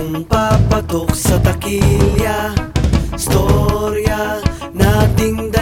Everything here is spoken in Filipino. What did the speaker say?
kung papatok sa takilya. Storya nating